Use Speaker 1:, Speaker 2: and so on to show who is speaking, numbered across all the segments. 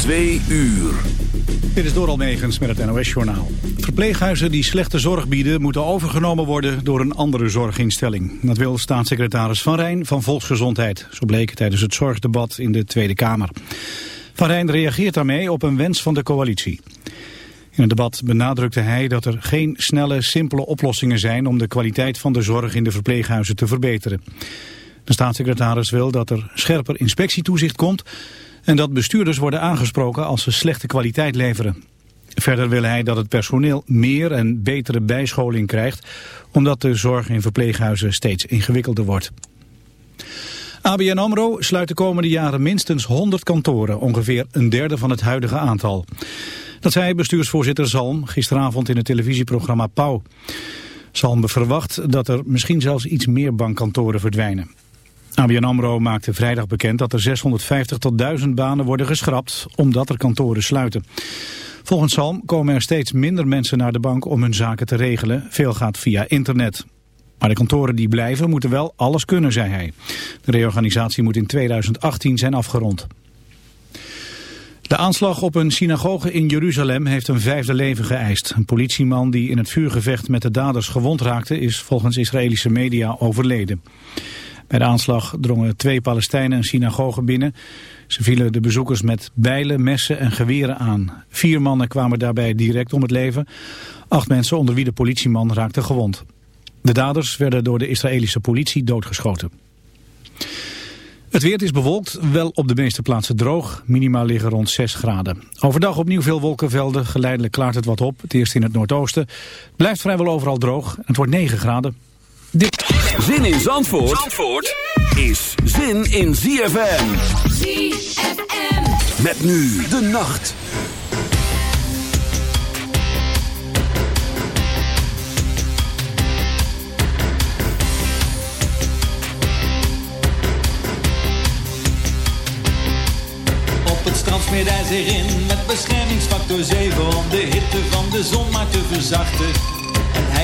Speaker 1: Twee uur.
Speaker 2: Dit is Doral Megens met het NOS-journaal. Verpleeghuizen die slechte zorg bieden... moeten overgenomen worden door een andere zorginstelling. Dat wil staatssecretaris Van Rijn van Volksgezondheid. Zo bleek tijdens het zorgdebat in de Tweede Kamer. Van Rijn reageert daarmee op een wens van de coalitie. In het debat benadrukte hij dat er geen snelle, simpele oplossingen zijn... om de kwaliteit van de zorg in de verpleeghuizen te verbeteren. De staatssecretaris wil dat er scherper inspectietoezicht komt en dat bestuurders worden aangesproken als ze slechte kwaliteit leveren. Verder wil hij dat het personeel meer en betere bijscholing krijgt, omdat de zorg in verpleeghuizen steeds ingewikkelder wordt. ABN AMRO sluit de komende jaren minstens 100 kantoren, ongeveer een derde van het huidige aantal. Dat zei bestuursvoorzitter Zalm gisteravond in het televisieprogramma Pauw. Zalm verwacht dat er misschien zelfs iets meer bankkantoren verdwijnen. ABN AMRO maakte vrijdag bekend dat er 650 tot 1000 banen worden geschrapt omdat er kantoren sluiten. Volgens Salm komen er steeds minder mensen naar de bank om hun zaken te regelen. Veel gaat via internet. Maar de kantoren die blijven moeten wel alles kunnen, zei hij. De reorganisatie moet in 2018 zijn afgerond. De aanslag op een synagoge in Jeruzalem heeft een vijfde leven geëist. Een politieman die in het vuurgevecht met de daders gewond raakte is volgens Israëlische media overleden. Bij de aanslag drongen twee Palestijnen een synagoge binnen. Ze vielen de bezoekers met bijlen, messen en geweren aan. Vier mannen kwamen daarbij direct om het leven. Acht mensen, onder wie de politieman, raakten gewond. De daders werden door de Israëlische politie doodgeschoten. Het weer is bewolkt, wel op de meeste plaatsen droog. Minima liggen rond 6 graden. Overdag opnieuw veel wolkenvelden. Geleidelijk klaart het wat op. Het eerst in het noordoosten. Blijft vrijwel overal droog. Het wordt 9 graden.
Speaker 1: Dit... Zin in Zandvoort, Zandvoort is zin in ZFM. ZFM. Met nu de nacht.
Speaker 3: Op het strand smeert hij zich in met beschermingsfactor 7 om de hitte van de zon maar te verzachten.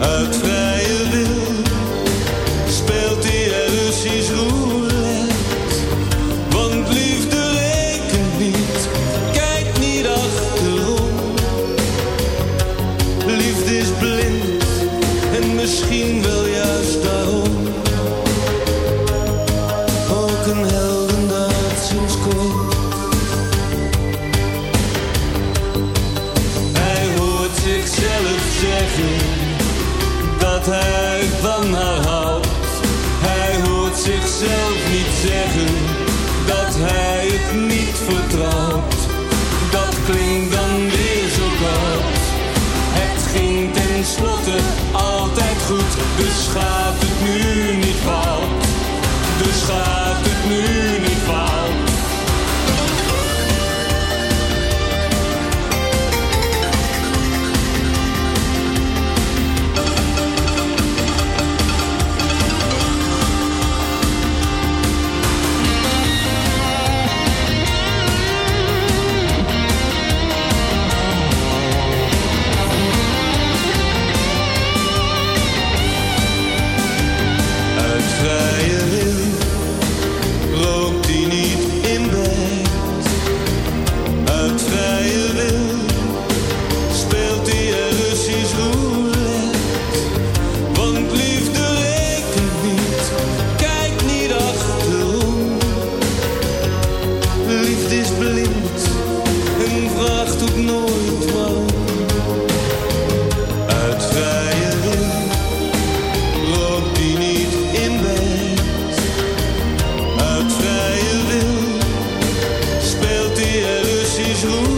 Speaker 4: uit vrije gaat het nu niet fout. Dus gaat het nu
Speaker 5: too.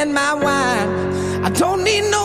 Speaker 5: In my wine. I don't need no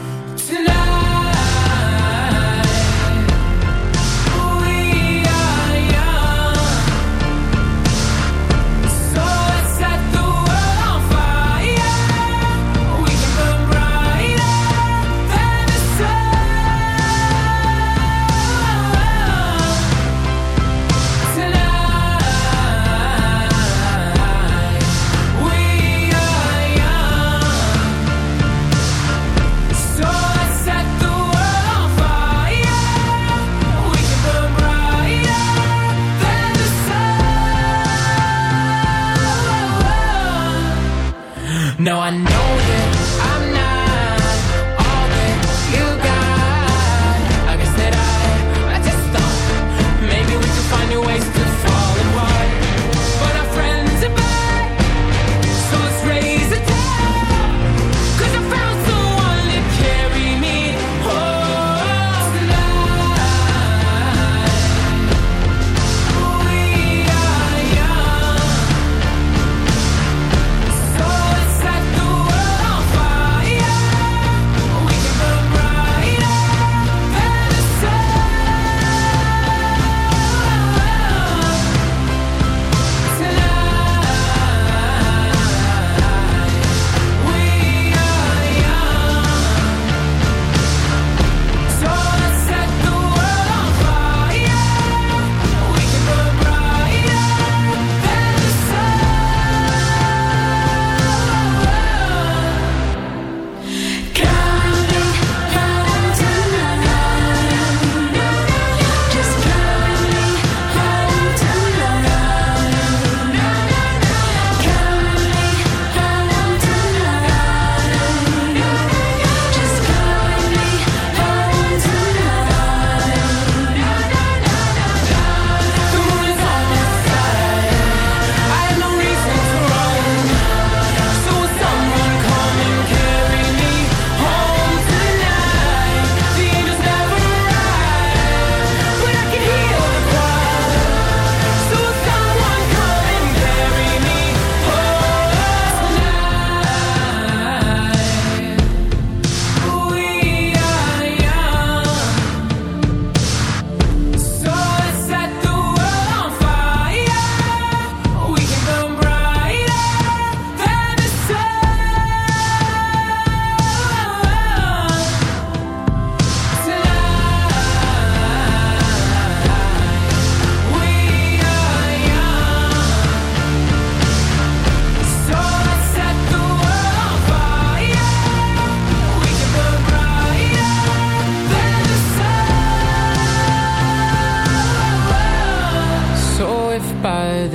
Speaker 6: No, I know